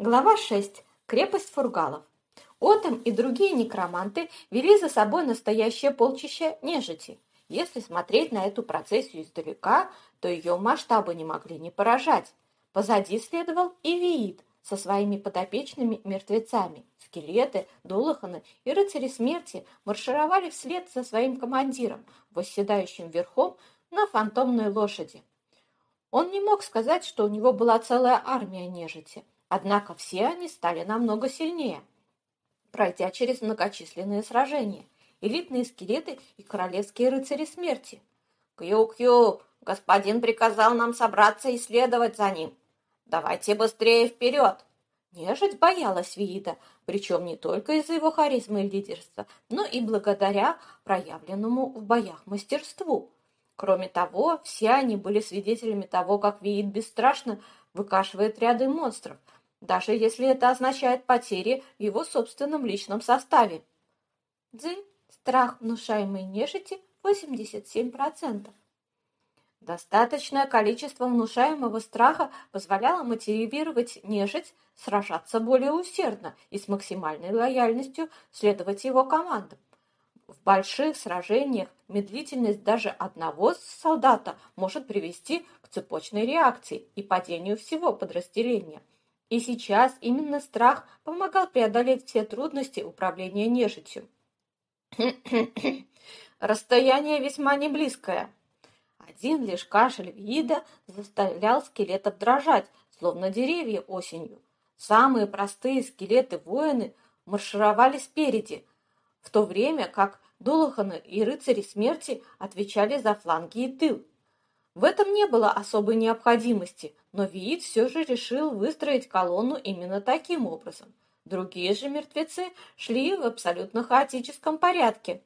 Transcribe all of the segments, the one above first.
Глава 6. Крепость фургалов. Отом и другие некроманты вели за собой настоящее полчище нежити. Если смотреть на эту процессию издалека, то ее масштабы не могли не поражать. Позади следовал и Виит со своими подопечными мертвецами. Скелеты, дулаханы и рыцари смерти маршировали вслед за своим командиром, восседающим верхом на фантомной лошади. Он не мог сказать, что у него была целая армия нежити – Однако все они стали намного сильнее, пройдя через многочисленные сражения. Элитные скелеты и королевские рыцари смерти. «Кью-кью! Господин приказал нам собраться и следовать за ним. Давайте быстрее вперед!» Нежить боялась Виида, причем не только из-за его харизмы и лидерства, но и благодаря проявленному в боях мастерству. Кроме того, все они были свидетелями того, как Виид бесстрашно выкашивает ряды монстров – даже если это означает потери в его собственном личном составе. Дзынь, страх внушаемой нежити 87%. Достаточное количество внушаемого страха позволяло мотивировать нежить сражаться более усердно и с максимальной лояльностью следовать его командам. В больших сражениях медлительность даже одного солдата может привести к цепочной реакции и падению всего подразделения – и сейчас именно страх помогал преодолеть все трудности управления нежитью. Расстояние весьма неблизкое. Один лишь кашель вида заставлял скелетов дрожать, словно деревья осенью. Самые простые скелеты-воины маршировали спереди, в то время как Дулаханы и рыцари смерти отвечали за фланги и тыл. В этом не было особой необходимости, но Виит все же решил выстроить колонну именно таким образом. Другие же мертвецы шли в абсолютно хаотическом порядке,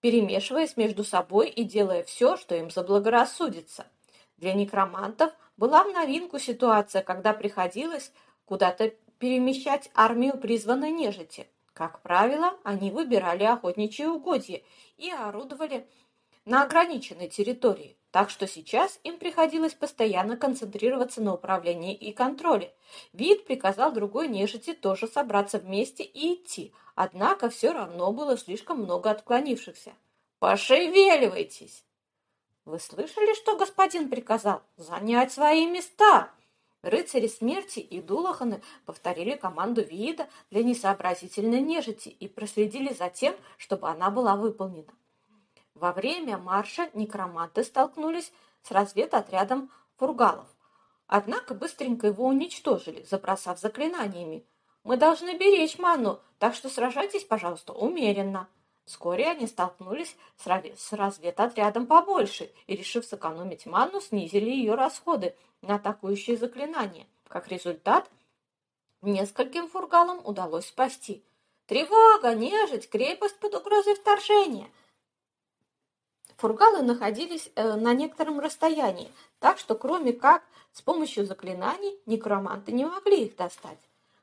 перемешиваясь между собой и делая все, что им заблагорассудится. Для некромантов была в новинку ситуация, когда приходилось куда-то перемещать армию призванной нежити. Как правило, они выбирали охотничьи угодья и орудовали на ограниченной территории. Так что сейчас им приходилось постоянно концентрироваться на управлении и контроле. Вид приказал другой нежити тоже собраться вместе и идти, однако все равно было слишком много отклонившихся. «Пошевеливайтесь!» «Вы слышали, что господин приказал? Занять свои места!» Рыцари смерти и Дулаханы повторили команду Вида для несообразительной нежити и проследили за тем, чтобы она была выполнена. Во время марша некроманты столкнулись с разведотрядом фургалов. Однако быстренько его уничтожили, забросав заклинаниями. «Мы должны беречь ману, так что сражайтесь, пожалуйста, умеренно». Вскоре они столкнулись с разведотрядом побольше и, решив сэкономить ману, снизили ее расходы на атакующие заклинания. Как результат, нескольким фургалам удалось спасти. «Тревога! Нежить! Крепость под угрозой вторжения!» Фургалы находились э, на некотором расстоянии, так что кроме как с помощью заклинаний некроманты не могли их достать.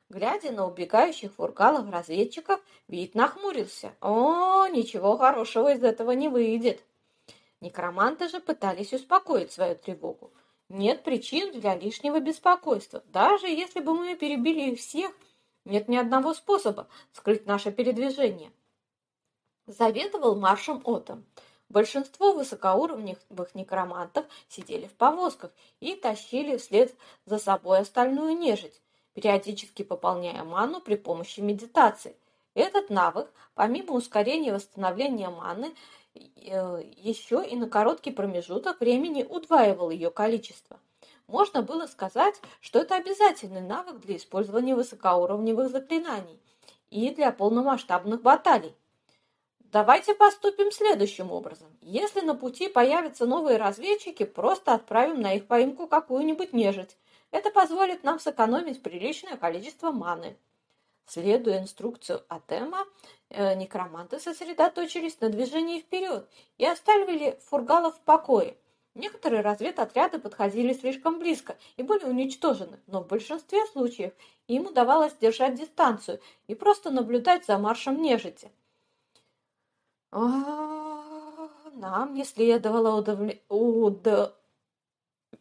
Глядя на убегающих фургалов разведчиков, вид нахмурился. О, ничего хорошего из этого не выйдет. Некроманты же пытались успокоить свою тревогу. Нет причин для лишнего беспокойства. Даже если бы мы перебили их всех, нет ни одного способа скрыть наше передвижение. Заведовал маршем Отом. Большинство высокоуровневых некромантов сидели в повозках и тащили вслед за собой остальную нежить, периодически пополняя ману при помощи медитации. Этот навык, помимо ускорения восстановления маны, э, еще и на короткий промежуток времени удваивал ее количество. Можно было сказать, что это обязательный навык для использования высокоуровневых заклинаний и для полномасштабных баталий. Давайте поступим следующим образом. Если на пути появятся новые разведчики, просто отправим на их поимку какую-нибудь нежить. Это позволит нам сэкономить приличное количество маны. Следуя инструкцию Атема, э, некроманты сосредоточились на движении вперед и оставили фургалов в покое. Некоторые разведотряды подходили слишком близко и были уничтожены, но в большинстве случаев им удавалось держать дистанцию и просто наблюдать за маршем нежити. А, нам не следовало удовле... уд...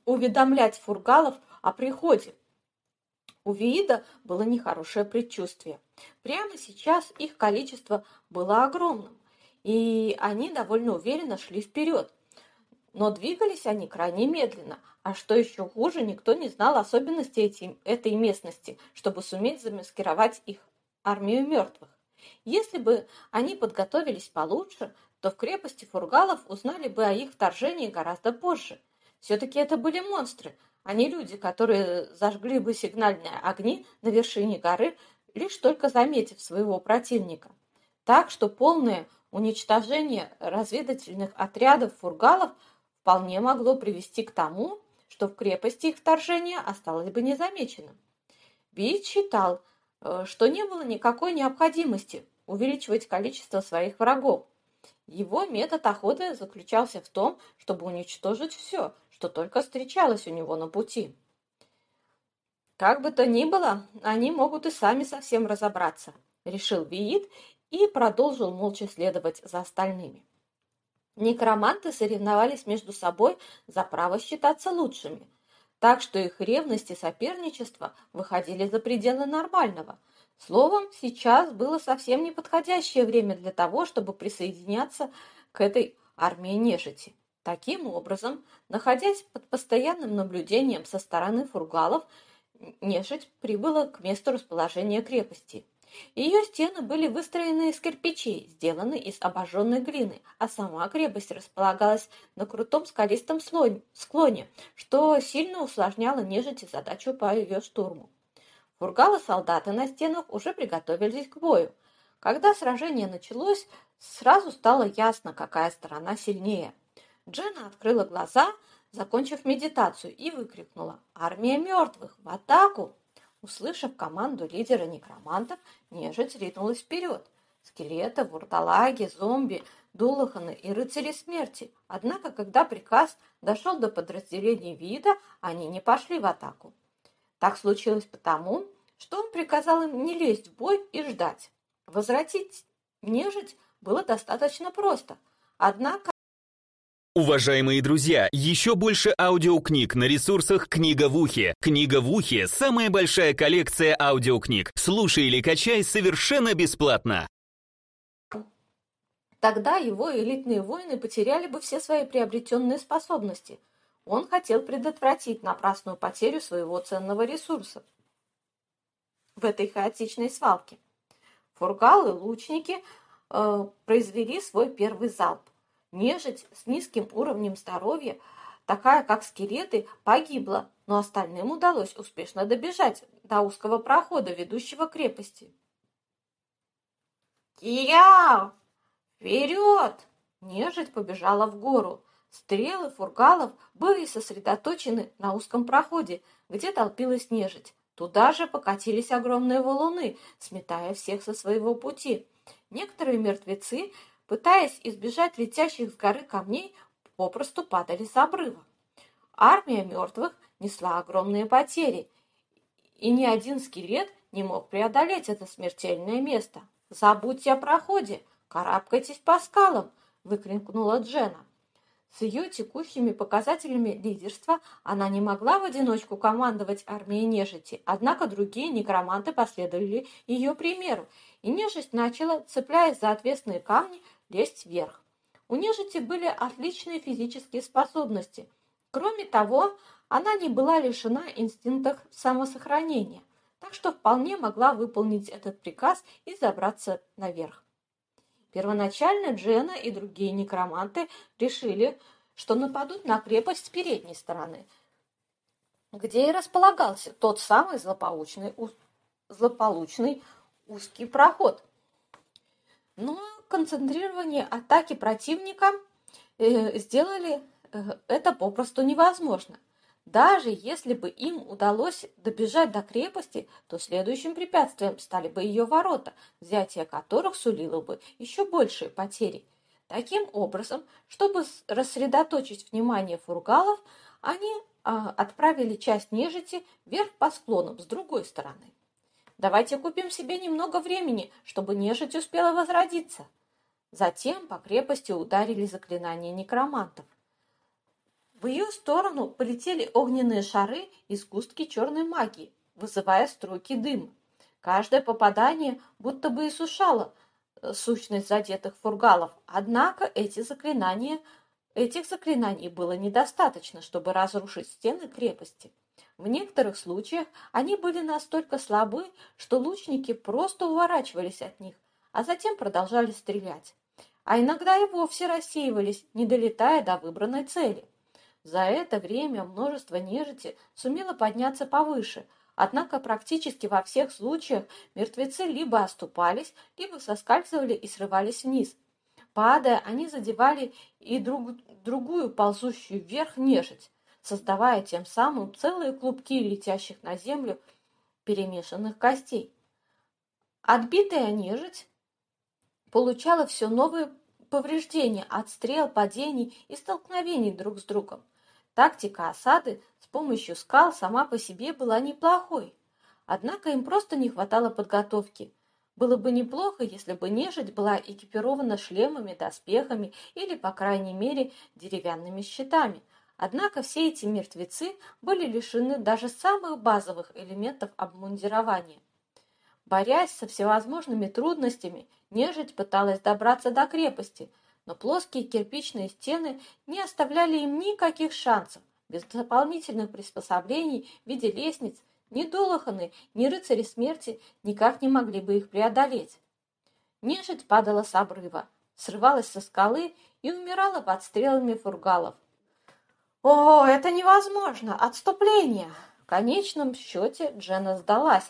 уведомлять фургалов о приходе. У Виида было нехорошее предчувствие. Прямо сейчас их количество было огромным, и они довольно уверенно шли вперед. Но двигались они крайне медленно, а что еще хуже, никто не знал особенностей этой местности, чтобы суметь замаскировать их армию мертвых. Если бы они подготовились получше, то в крепости фургалов узнали бы о их вторжении гораздо позже. Все-таки это были монстры, а не люди, которые зажгли бы сигнальные огни на вершине горы, лишь только заметив своего противника. Так что полное уничтожение разведывательных отрядов фургалов вполне могло привести к тому, что в крепости их вторжение осталось бы незамеченным. Бит считал, что не было никакой необходимости увеличивать количество своих врагов. Его метод охоты заключался в том, чтобы уничтожить все, что только встречалось у него на пути. Как бы то ни было, они могут и сами совсем разобраться, решил Виит и продолжил молча следовать за остальными. Некроманты соревновались между собой за право считаться лучшими, так что их ревность и соперничество выходили за пределы нормального. Словом, сейчас было совсем неподходящее время для того, чтобы присоединяться к этой армии нежити. Таким образом, находясь под постоянным наблюдением со стороны фургалов, нежить прибыла к месту расположения крепости. Ее стены были выстроены из кирпичей, сделаны из обожженной глины, а сама крепость располагалась на крутом скалистом склоне, что сильно усложняло нежити задачу по ее штурму. Фургалы-солдаты на стенах уже приготовились к бою. Когда сражение началось, сразу стало ясно, какая сторона сильнее. Джена открыла глаза, закончив медитацию, и выкрикнула «Армия мертвых! В атаку!» Услышав команду лидера некромантов, нежить ринулась вперед. Скелеты, вурдалаги, зомби, дулаханы и рыцари смерти. Однако, когда приказ дошел до подразделений вида, они не пошли в атаку. Так случилось потому, что он приказал им не лезть в бой и ждать. Возвратить нежить было достаточно просто. Однако Уважаемые друзья, еще больше аудиокниг на ресурсах «Книга в ухе». «Книга в ухе» — самая большая коллекция аудиокниг. Слушай или качай совершенно бесплатно. Тогда его элитные воины потеряли бы все свои приобретенные способности. Он хотел предотвратить напрасную потерю своего ценного ресурса в этой хаотичной свалке. Фургалы, лучники э, произвели свой первый залп. Нежить с низким уровнем здоровья, такая как скелеты, погибла, но остальным удалось успешно добежать до узкого прохода, ведущего к крепости. «Кия! Вперед!» Нежить побежала в гору. Стрелы фургалов были сосредоточены на узком проходе, где толпилась нежить. Туда же покатились огромные валуны, сметая всех со своего пути. Некоторые мертвецы пытаясь избежать летящих с горы камней, попросту падали с обрыва. Армия мертвых несла огромные потери, и ни один скелет не мог преодолеть это смертельное место. «Забудьте о проходе! Карабкайтесь по скалам!» – выкрикнула Джена. С ее текущими показателями лидерства она не могла в одиночку командовать армией нежити, однако другие некроманты последовали ее примеру, и нежить начала, цепляясь за отвесные камни, лезть вверх. У нежити были отличные физические способности. Кроме того, она не была лишена инстинктов самосохранения, так что вполне могла выполнить этот приказ и забраться наверх. Первоначально Джена и другие некроманты решили, что нападут на крепость с передней стороны, где и располагался тот самый злополучный, злополучный узкий проход. Но концентрирование атаки противника э, сделали э, это попросту невозможно. Даже если бы им удалось добежать до крепости, то следующим препятствием стали бы ее ворота, взятие которых сулило бы еще большие потери. Таким образом, чтобы рассредоточить внимание фургалов, они а, отправили часть нежити вверх по склонам с другой стороны. Давайте купим себе немного времени, чтобы нежить успела возродиться. Затем по крепости ударили заклинания некромантов. В ее сторону полетели огненные шары и сгустки черной магии. вызывая струйки дыма. Каждое попадание будто бы иссушало э, сущность задетых фургалов, однако эти заклинания, этих заклинаний было недостаточно, чтобы разрушить стены крепости. В некоторых случаях они были настолько слабы, что лучники просто уворачивались от них, а затем продолжали стрелять. А иногда и вовсе рассеивались, не долетая до выбранной цели. За это время множество нежити сумело подняться повыше, однако практически во всех случаях мертвецы либо оступались, либо соскальзывали и срывались вниз. Падая, они задевали и друг, другую ползущую вверх нежить, создавая тем самым целые клубки летящих на землю перемешанных костей. Отбитая нежить получала все новые повреждения от стрел, падений и столкновений друг с другом. Тактика осады с помощью скал сама по себе была неплохой, однако им просто не хватало подготовки. Было бы неплохо, если бы нежить была экипирована шлемами, доспехами или, по крайней мере, деревянными щитами. Однако все эти мертвецы были лишены даже самых базовых элементов обмундирования. Борясь со всевозможными трудностями, нежить пыталась добраться до крепости – но плоские кирпичные стены не оставляли им никаких шансов. Без дополнительных приспособлений в виде лестниц ни Долоханы, ни рыцари смерти никак не могли бы их преодолеть. Нежить падала с обрыва, срывалась со скалы и умирала под стрелами фургалов. «О, это невозможно! Отступление!» В конечном счете Джена сдалась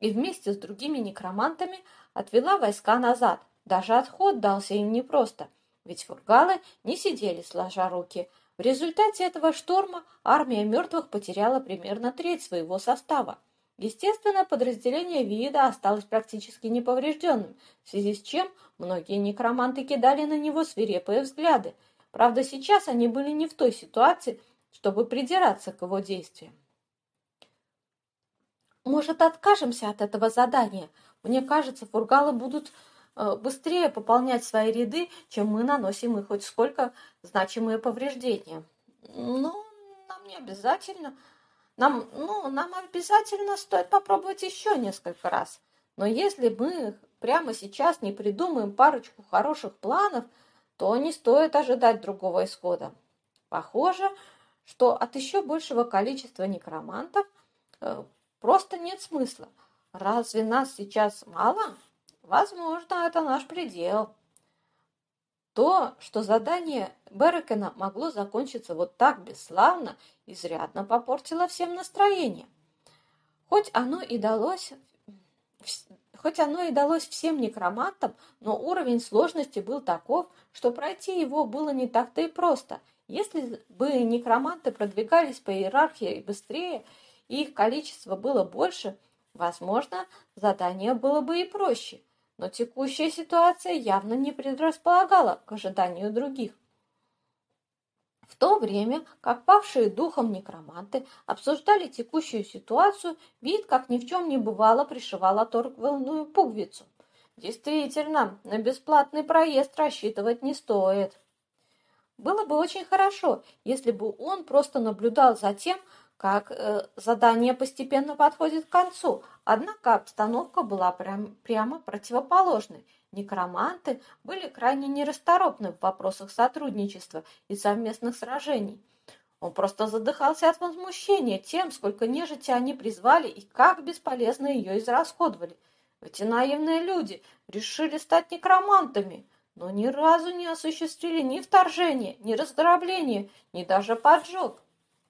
и вместе с другими некромантами отвела войска назад. Даже отход дался им непросто – ведь фургалы не сидели сложа руки. В результате этого шторма армия мертвых потеряла примерно треть своего состава. Естественно, подразделение Виида осталось практически неповрежденным, в связи с чем многие некроманты кидали на него свирепые взгляды. Правда, сейчас они были не в той ситуации, чтобы придираться к его действиям. «Может, откажемся от этого задания? Мне кажется, фургалы будут Э, быстрее пополнять свои ряды, чем мы наносим их хоть сколько значимые повреждения. Но нам не обязательно. Нам, ну, нам обязательно стоит попробовать еще несколько раз. Но если мы прямо сейчас не придумаем парочку хороших планов, то не стоит ожидать другого исхода. Похоже, что от еще большего количества некромантов э, просто нет смысла. Разве нас сейчас мало? Возможно, это наш предел. То, что задание Берекена могло закончиться вот так бесславно, изрядно попортило всем настроение. Хоть оно и далось, хоть оно и далось всем некромантам, но уровень сложности был таков, что пройти его было не так-то и просто. Если бы некроманты продвигались по иерархии быстрее, и их количество было больше, возможно, задание было бы и проще – но текущая ситуация явно не предрасполагала к ожиданию других. В то время, как павшие духом некроманты обсуждали текущую ситуацию, вид, как ни в чем не бывало, пришивал оторванную пуговицу. Действительно, на бесплатный проезд рассчитывать не стоит. Было бы очень хорошо, если бы он просто наблюдал за тем, как э, задание постепенно подходит к концу, однако обстановка была прям, прямо противоположной. Некроманты были крайне нерасторопны в вопросах сотрудничества и совместных сражений. Он просто задыхался от возмущения тем, сколько нежити они призвали и как бесполезно ее израсходовали. Эти наивные люди решили стать некромантами, но ни разу не осуществили ни вторжения, ни разграбления, ни даже поджог.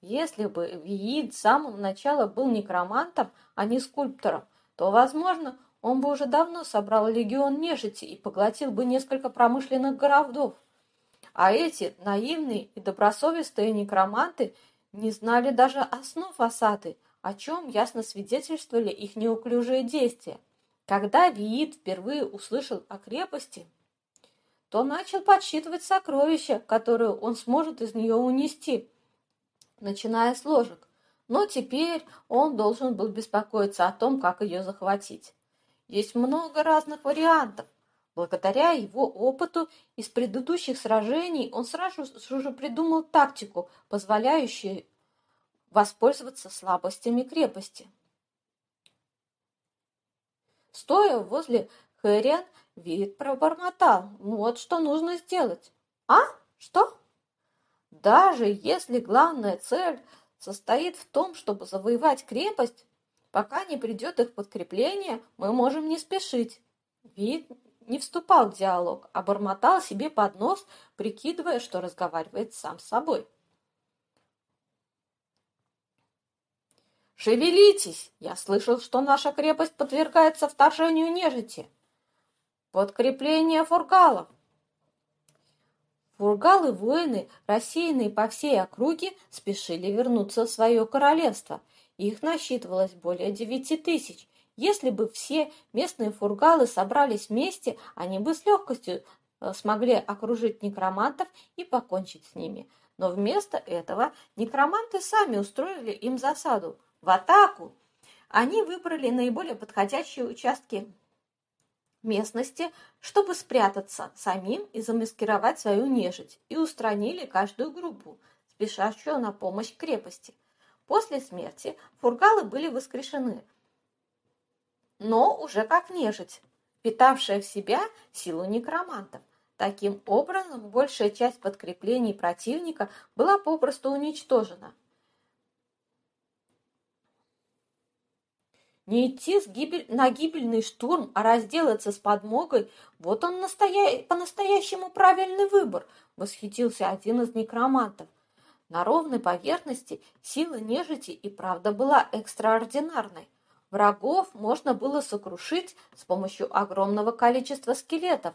Если бы Виид с самого начала был некромантом, а не скульптором, то, возможно, он бы уже давно собрал легион нежити и поглотил бы несколько промышленных городов. А эти наивные и добросовестные некроманты не знали даже основ осады, о чем ясно свидетельствовали их неуклюжие действия. Когда Виит впервые услышал о крепости, то начал подсчитывать сокровища, которые он сможет из нее унести – начиная с ложек. Но теперь он должен был беспокоиться о том, как ее захватить. Есть много разных вариантов. Благодаря его опыту из предыдущих сражений он сразу же придумал тактику, позволяющую воспользоваться слабостями крепости. Стоя возле Хэриан, Вид пробормотал. Вот что нужно сделать. А? Что? Даже если главная цель состоит в том, чтобы завоевать крепость, пока не придет их подкрепление, мы можем не спешить. Вид не вступал в диалог, а бормотал себе под нос, прикидывая, что разговаривает сам с собой. «Шевелитесь! Я слышал, что наша крепость подвергается вторжению нежити. Подкрепление фургалов!» Фургалы-воины, рассеянные по всей округе, спешили вернуться в свое королевство. Их насчитывалось более девяти тысяч. Если бы все местные фургалы собрались вместе, они бы с легкостью э, смогли окружить некромантов и покончить с ними. Но вместо этого некроманты сами устроили им засаду. В атаку! Они выбрали наиболее подходящие участки местности, чтобы спрятаться самим и замаскировать свою нежить, и устранили каждую группу, спешащую на помощь крепости. После смерти фургалы были воскрешены, но уже как нежить, питавшая в себя силу некромантов. Таким образом, большая часть подкреплений противника была попросту уничтожена – Не идти с гибель... на гибельный штурм, а разделаться с подмогой – вот он настоя... по-настоящему правильный выбор, восхитился один из некромантов. На ровной поверхности сила нежити и правда была экстраординарной. Врагов можно было сокрушить с помощью огромного количества скелетов,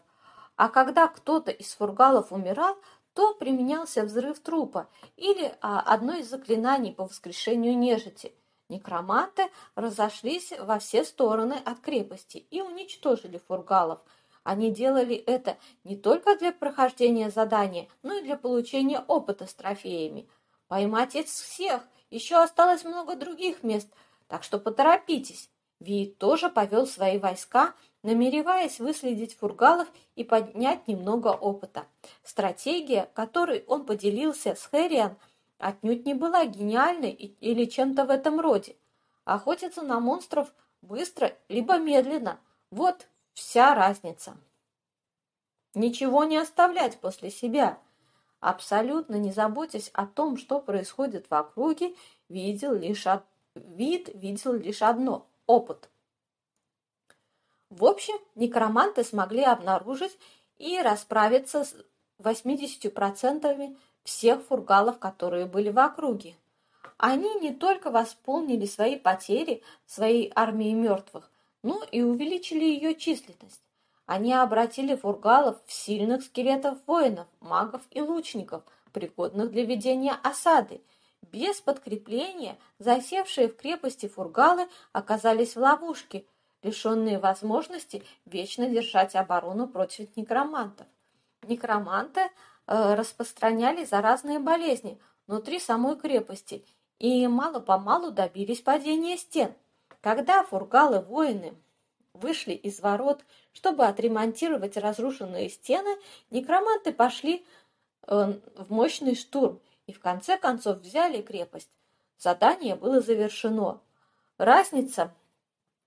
а когда кто-то из фургалов умирал, то применялся взрыв трупа или а, одно из заклинаний по воскрешению нежити – Некроманты разошлись во все стороны от крепости и уничтожили фургалов. Они делали это не только для прохождения задания, но и для получения опыта с трофеями. Поймать их всех еще осталось много других мест, так что поторопитесь. Ви тоже повел свои войска, намереваясь выследить фургалов и поднять немного опыта. Стратегия, которой он поделился с Хэриан – отнюдь не была гениальной или чем-то в этом роде. Охотиться на монстров быстро либо медленно – вот вся разница. Ничего не оставлять после себя. Абсолютно не заботясь о том, что происходит в округе, видел лишь од... вид видел лишь одно – опыт. В общем, некроманты смогли обнаружить и расправиться с 80% всех фургалов, которые были в округе. Они не только восполнили свои потери своей армии мертвых, но и увеличили ее численность. Они обратили фургалов в сильных скелетов воинов, магов и лучников, пригодных для ведения осады. Без подкрепления засевшие в крепости фургалы оказались в ловушке, лишенные возможности вечно держать оборону против некромантов. Некроманты распространяли заразные болезни внутри самой крепости и мало-помалу добились падения стен. Когда фургалы-воины вышли из ворот, чтобы отремонтировать разрушенные стены, некроманты пошли э, в мощный штурм и в конце концов взяли крепость. Задание было завершено. Разница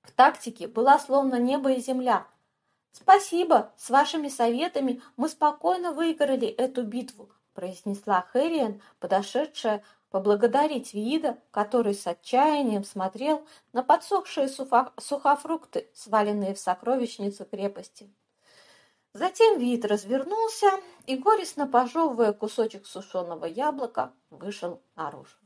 в тактике была словно небо и земля. «Спасибо, с вашими советами мы спокойно выиграли эту битву», произнесла Хэриан, подошедшая поблагодарить Вида, который с отчаянием смотрел на подсохшие сухофрукты, сваленные в сокровищницу крепости. Затем Вид развернулся и, горестно пожевывая кусочек сушеного яблока, вышел наружу.